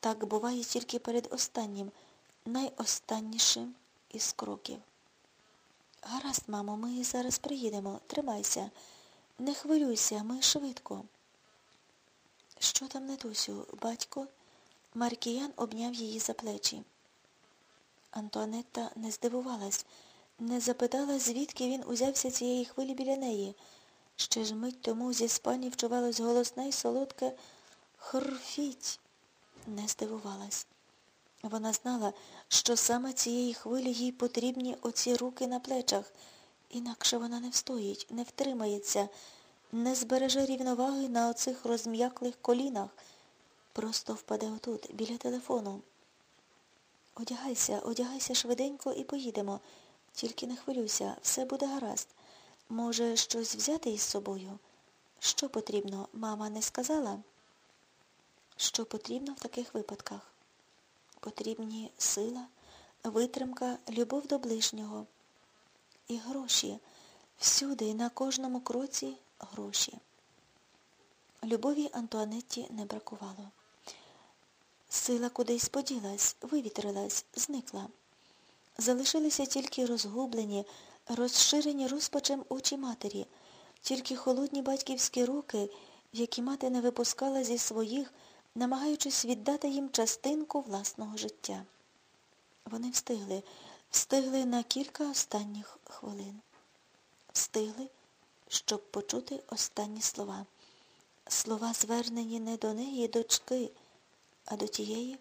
Так буває тільки перед останнім, найостаннішим із кроків. Гаразд, мамо, ми зараз приїдемо. Тримайся. Не хвилюйся, ми швидко. Що там, Нетусю, батько? Маркіян обняв її за плечі. Антуанетта не здивувалась, не запитала, звідки він узявся цієї хвилі біля неї. Ще ж мить тому зі спальні вчувалось голосне й солодке хрфіть. Не здивувалась. Вона знала, що саме цієї хвилі їй потрібні оці руки на плечах, інакше вона не встоїть, не втримається, не збереже рівноваги на оцих розм'яклих колінах, просто впаде отут, біля телефону. Одягайся, одягайся швиденько і поїдемо. Тільки не хвилюйся, все буде гаразд. Може, щось взяти із собою? Що потрібно, мама не сказала? Що потрібно в таких випадках? Потрібні сила, витримка, любов до ближнього. І гроші. Всюди, на кожному кроці гроші. Любові Антуанетті не бракувало. Сила кудись поділась, вивітрилась, зникла. Залишилися тільки розгублені, розширені розпачем очі матері, тільки холодні батьківські руки, які мати не випускала зі своїх, намагаючись віддати їм частинку власного життя. Вони встигли, встигли на кілька останніх хвилин. Встигли, щоб почути останні слова. Слова звернені не до неї, дочки, а до тієї,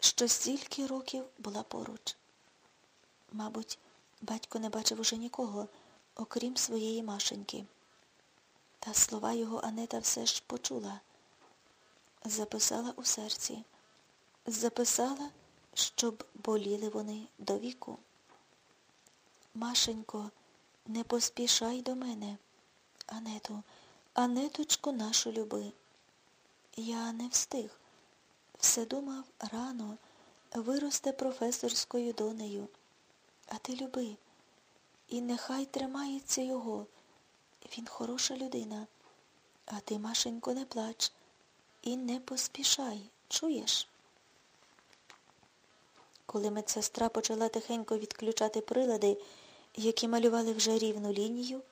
що стільки років була поруч. Мабуть, батько не бачив уже нікого, окрім своєї машеньки. Та слова його Анета все ж почула. Записала у серці. Записала, щоб боліли вони до віку. Машенько, не поспішай до мене. Анету, Анеточку нашу люби. Я не встиг. Все думав рано, виросте професорською донею. А ти люби. І нехай тримається його. Він хороша людина. А ти, Машенько, не плач. І не поспішай. Чуєш? Коли медсестра почала тихенько відключати прилади, які малювали вже рівну лінію,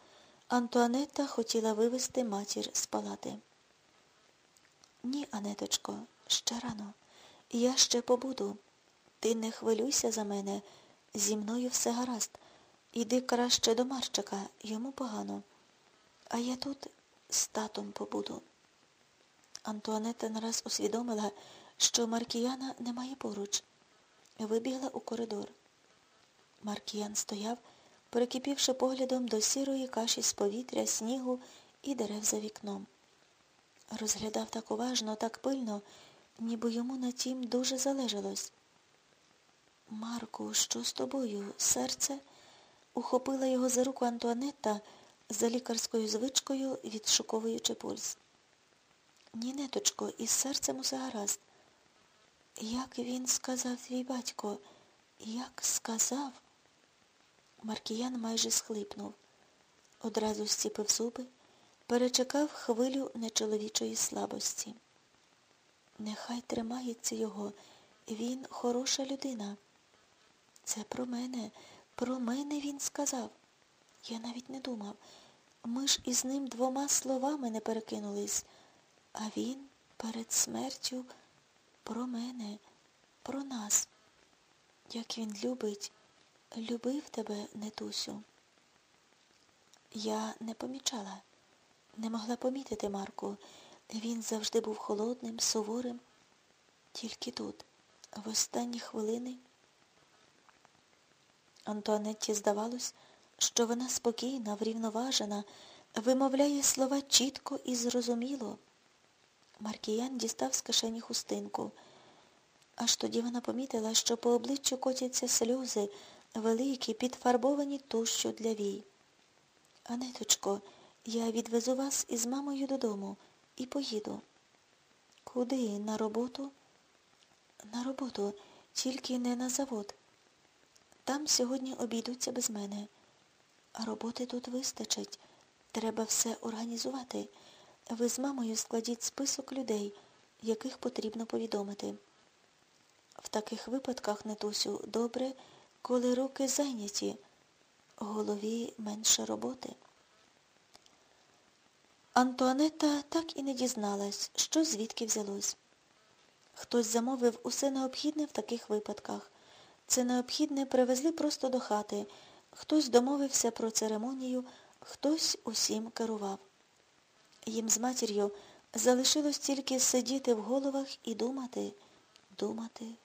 Антуанетта хотіла вивести матір з палати. Ні, Анеточко, ще рано. Я ще побуду. Ти не хвилюйся за мене. Зі мною все гаразд. Іди краще до Марчика, йому погано. А я тут з татом побуду. Антуанетта нараз усвідомила, що Маркіяна немає поруч. Вибігла у коридор. Маркіян стояв, перекипівши поглядом до сірої каші з повітря, снігу і дерев за вікном. Розглядав так уважно, так пильно, ніби йому на тім дуже залежалось. Марку, що з тобою? Серце? Ухопила його за руку Антуанетта за лікарською звичкою, відшуковуючи пульс. Ні, неточко, із серцем усе гаразд. Як він сказав твій батько? Як сказав? Маркіян майже схлипнув. Одразу зціпив зуби, перечекав хвилю нечоловічої слабості. Нехай тримається його, він хороша людина. Це про мене, про мене він сказав. Я навіть не думав. Ми ж із ним двома словами не перекинулись, а він перед смертю про мене, про нас. Як він любить, любив тебе, Нетусю. Я не помічала, не могла помітити Марку. Він завжди був холодним, суворим. Тільки тут, в останні хвилини, Антуанетті здавалось, що вона спокійна, врівноважена, вимовляє слова чітко і зрозуміло. Маркіян дістав з кишені хустинку. Аж тоді вона помітила, що по обличчю котяться сльози, великі, підфарбовані тущу для вій. Анеточко, я відвезу вас із мамою додому і поїду. Куди? На роботу? На роботу, тільки не на завод. Там сьогодні обійдуться без мене. А роботи тут вистачить. Треба все організувати. Ви з мамою складіть список людей, яких потрібно повідомити. В таких випадках, Нетусю, добре, коли руки зайняті, голові менше роботи. Антуанетта так і не дізналась, що звідки взялось. Хтось замовив усе необхідне в таких випадках. Це необхідне привезли просто до хати. Хтось домовився про церемонію, хтось усім керував. Їм з матір'ю залишилось тільки сидіти в головах і думати, думати,